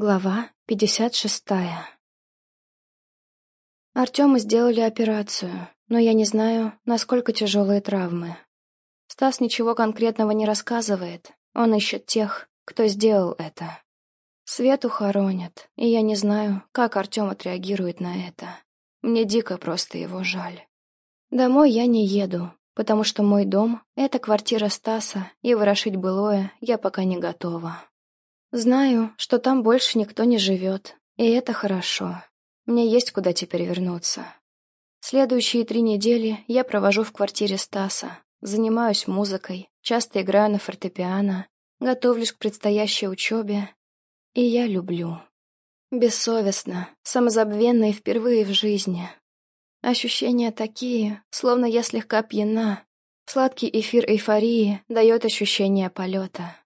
Глава 56 Артему сделали операцию, но я не знаю, насколько тяжелые травмы. Стас ничего конкретного не рассказывает, он ищет тех, кто сделал это. Свету хоронят, и я не знаю, как Артем отреагирует на это. Мне дико просто его жаль. Домой я не еду, потому что мой дом — это квартира Стаса, и ворошить былое я пока не готова. Знаю, что там больше никто не живет, и это хорошо. Мне есть куда теперь вернуться. Следующие три недели я провожу в квартире Стаса, занимаюсь музыкой, часто играю на фортепиано, готовлюсь к предстоящей учебе, и я люблю. Бессовестно, самозабвенно и впервые в жизни. Ощущения такие, словно я слегка пьяна. Сладкий эфир эйфории дает ощущение полета.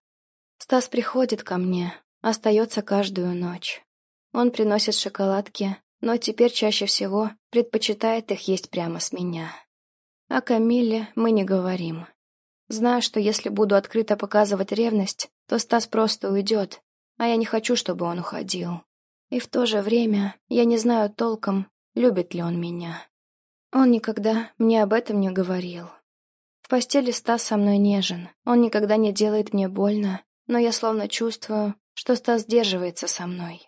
Стас приходит ко мне, остается каждую ночь. Он приносит шоколадки, но теперь чаще всего предпочитает их есть прямо с меня. О Камиле мы не говорим. Знаю, что если буду открыто показывать ревность, то Стас просто уйдет, а я не хочу, чтобы он уходил. И в то же время я не знаю толком, любит ли он меня. Он никогда мне об этом не говорил. В постели Стас со мной нежен, он никогда не делает мне больно, но я словно чувствую, что Стас сдерживается со мной.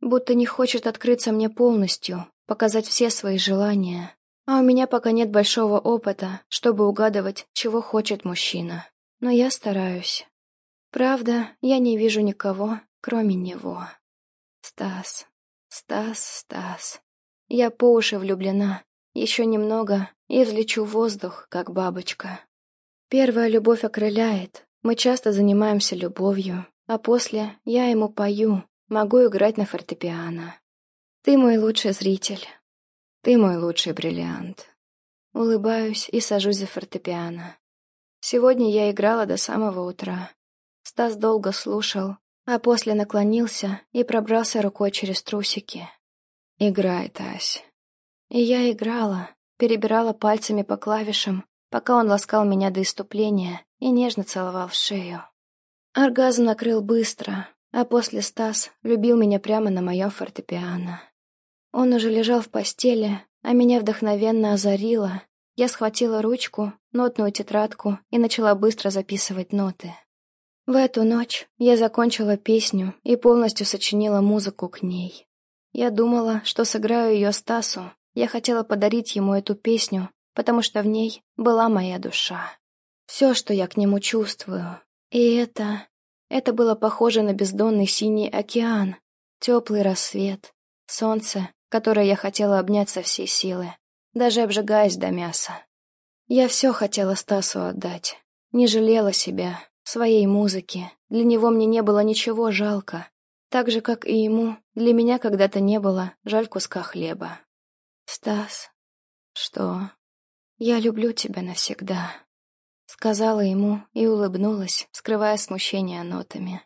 Будто не хочет открыться мне полностью, показать все свои желания. А у меня пока нет большого опыта, чтобы угадывать, чего хочет мужчина. Но я стараюсь. Правда, я не вижу никого, кроме него. Стас, Стас, Стас. Я по уши влюблена. Еще немного, и взлечу в воздух, как бабочка. Первая любовь окрыляет, мы часто занимаемся любовью, а после я ему пою, могу играть на фортепиано. Ты мой лучший зритель. Ты мой лучший бриллиант. Улыбаюсь и сажусь за фортепиано. Сегодня я играла до самого утра. Стас долго слушал, а после наклонился и пробрался рукой через трусики. «Играй, Тась». И я играла, перебирала пальцами по клавишам, пока он ласкал меня до иступления и нежно целовал в шею. Оргазм накрыл быстро, а после Стас любил меня прямо на моем фортепиано. Он уже лежал в постели, а меня вдохновенно озарило. Я схватила ручку, нотную тетрадку и начала быстро записывать ноты. В эту ночь я закончила песню и полностью сочинила музыку к ней. Я думала, что сыграю ее Стасу. Я хотела подарить ему эту песню, потому что в ней была моя душа. Все, что я к нему чувствую. И это... Это было похоже на бездонный синий океан, теплый рассвет, солнце, которое я хотела обнять со всей силы, даже обжигаясь до мяса. Я все хотела Стасу отдать, не жалела себя, своей музыки. Для него мне не было ничего жалко, так же, как и ему, для меня когда-то не было жаль куска хлеба. «Стас, что?» «Я люблю тебя навсегда», — сказала ему и улыбнулась, скрывая смущение нотами.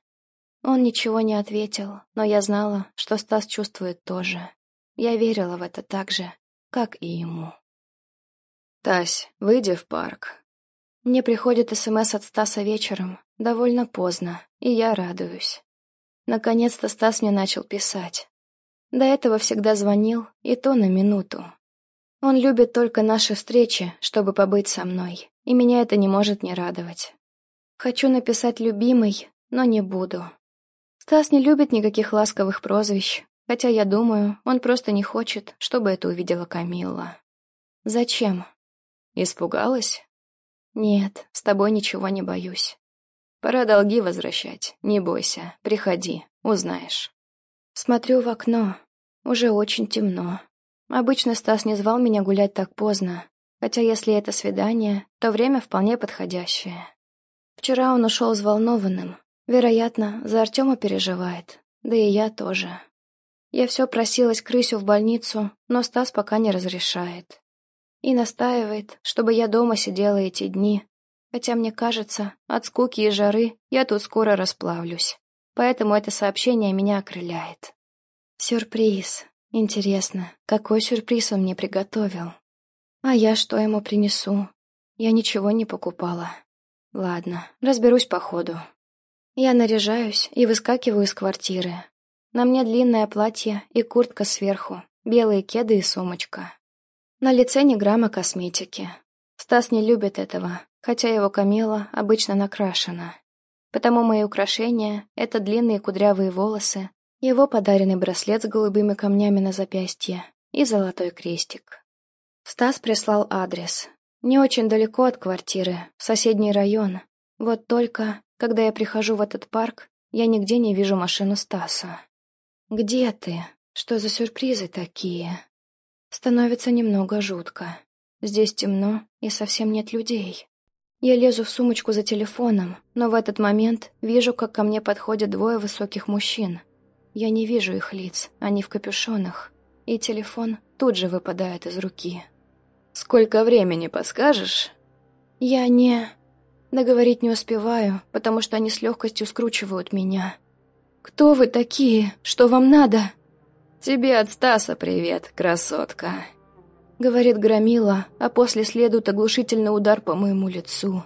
Он ничего не ответил, но я знала, что Стас чувствует тоже. Я верила в это так же, как и ему. «Тась, выйди в парк». Мне приходит СМС от Стаса вечером, довольно поздно, и я радуюсь. Наконец-то Стас мне начал писать. До этого всегда звонил, и то на минуту, он любит только наши встречи, чтобы побыть со мной, и меня это не может не радовать. Хочу написать «любимый», но не буду. Стас не любит никаких ласковых прозвищ, хотя я думаю, он просто не хочет, чтобы это увидела Камилла. Зачем? Испугалась? Нет, с тобой ничего не боюсь. Пора долги возвращать, не бойся, приходи, узнаешь. Смотрю в окно, уже очень темно. Обычно Стас не звал меня гулять так поздно, хотя если это свидание, то время вполне подходящее. Вчера он ушел взволнованным. Вероятно, за Артема переживает, да и я тоже. Я все просилась крысю в больницу, но Стас пока не разрешает. И настаивает, чтобы я дома сидела эти дни, хотя мне кажется, от скуки и жары я тут скоро расплавлюсь. Поэтому это сообщение меня окрыляет. Сюрприз. Интересно, какой сюрприз он мне приготовил? А я что ему принесу? Я ничего не покупала. Ладно, разберусь по ходу. Я наряжаюсь и выскакиваю из квартиры. На мне длинное платье и куртка сверху, белые кеды и сумочка. На лице ни грамма косметики. Стас не любит этого, хотя его камела обычно накрашена. Потому мои украшения — это длинные кудрявые волосы, его подаренный браслет с голубыми камнями на запястье и золотой крестик. Стас прислал адрес. Не очень далеко от квартиры, в соседний район. Вот только, когда я прихожу в этот парк, я нигде не вижу машину Стаса. «Где ты? Что за сюрпризы такие?» Становится немного жутко. Здесь темно и совсем нет людей. Я лезу в сумочку за телефоном, но в этот момент вижу, как ко мне подходят двое высоких мужчин. Я не вижу их лиц, они в капюшонах, и телефон тут же выпадает из руки. «Сколько времени, подскажешь?» Я не... Договорить не успеваю, потому что они с легкостью скручивают меня. «Кто вы такие? Что вам надо?» «Тебе от Стаса привет, красотка!» Говорит Громила, а после следует оглушительный удар по моему лицу.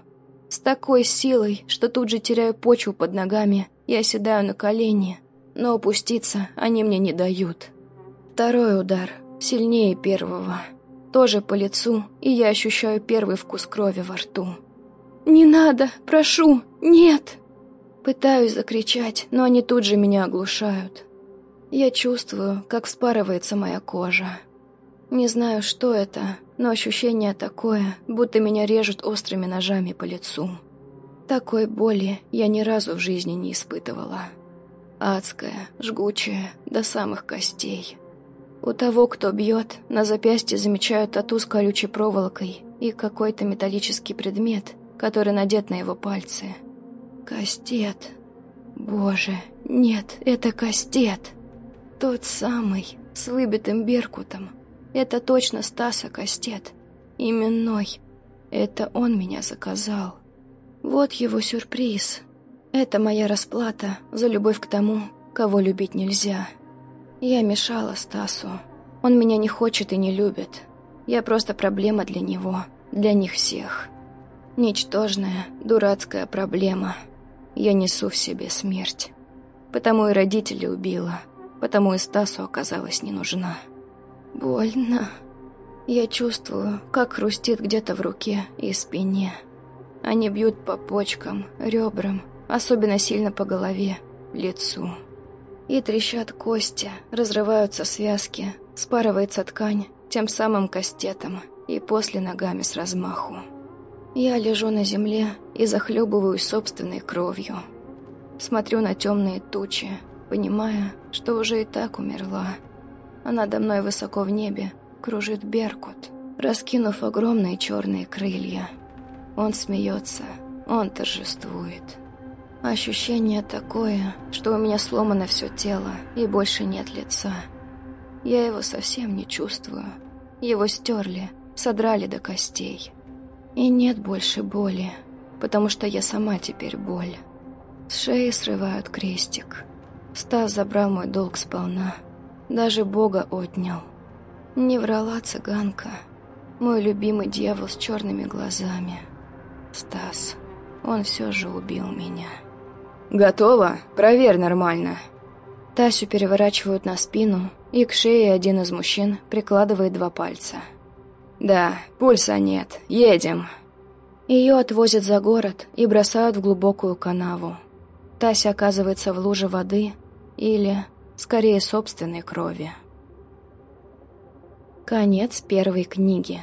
С такой силой, что тут же теряю почву под ногами и оседаю на колени, но опуститься они мне не дают. Второй удар, сильнее первого. Тоже по лицу, и я ощущаю первый вкус крови во рту. «Не надо! Прошу! Нет!» Пытаюсь закричать, но они тут же меня оглушают. Я чувствую, как вспарывается моя кожа. Не знаю, что это, но ощущение такое, будто меня режут острыми ножами по лицу. Такой боли я ни разу в жизни не испытывала. Адская, жгучая, до самых костей. У того, кто бьет, на запястье замечают тату с колючей проволокой и какой-то металлический предмет, который надет на его пальцы. Кастет. Боже, нет, это кастет. Тот самый, с выбитым беркутом. Это точно Стаса Кастет. Именной. Это он меня заказал. Вот его сюрприз. Это моя расплата за любовь к тому, кого любить нельзя. Я мешала Стасу. Он меня не хочет и не любит. Я просто проблема для него, для них всех. Ничтожная, дурацкая проблема — я несу в себе смерть. Потому и родителей убила, потому и Стасу оказалась не нужна. Больно. Я чувствую, как хрустит где-то в руке и спине. Они бьют по почкам, ребрам, особенно сильно по голове, лицу. И трещат кости, разрываются связки, спарывается ткань, тем самым кастетом, и после ногами с размаху. Я лежу на земле и захлебываюсь собственной кровью. Смотрю на темные тучи, понимая, что уже и так умерла. А надо мной высоко в небе кружит Беркут, раскинув огромные черные крылья. Он смеется, он торжествует. Ощущение такое, что у меня сломано все тело и больше нет лица. Я его совсем не чувствую. Его стерли, содрали до костей. И нет больше боли, потому что я сама теперь боль. С шеи срывают крестик. Стас забрал мой долг сполна. Даже Бога отнял. Не врала цыганка. Мой любимый дьявол с черными глазами. Стас. Он все же убил меня. «Готово? Проверь нормально». Тасю переворачивают на спину, и к шее один из мужчин прикладывает два пальца – «Да, пульса нет. Едем». Ее отвозят за город и бросают в глубокую канаву. Тася оказывается в луже воды или, скорее, собственной крови. Конец первой книги.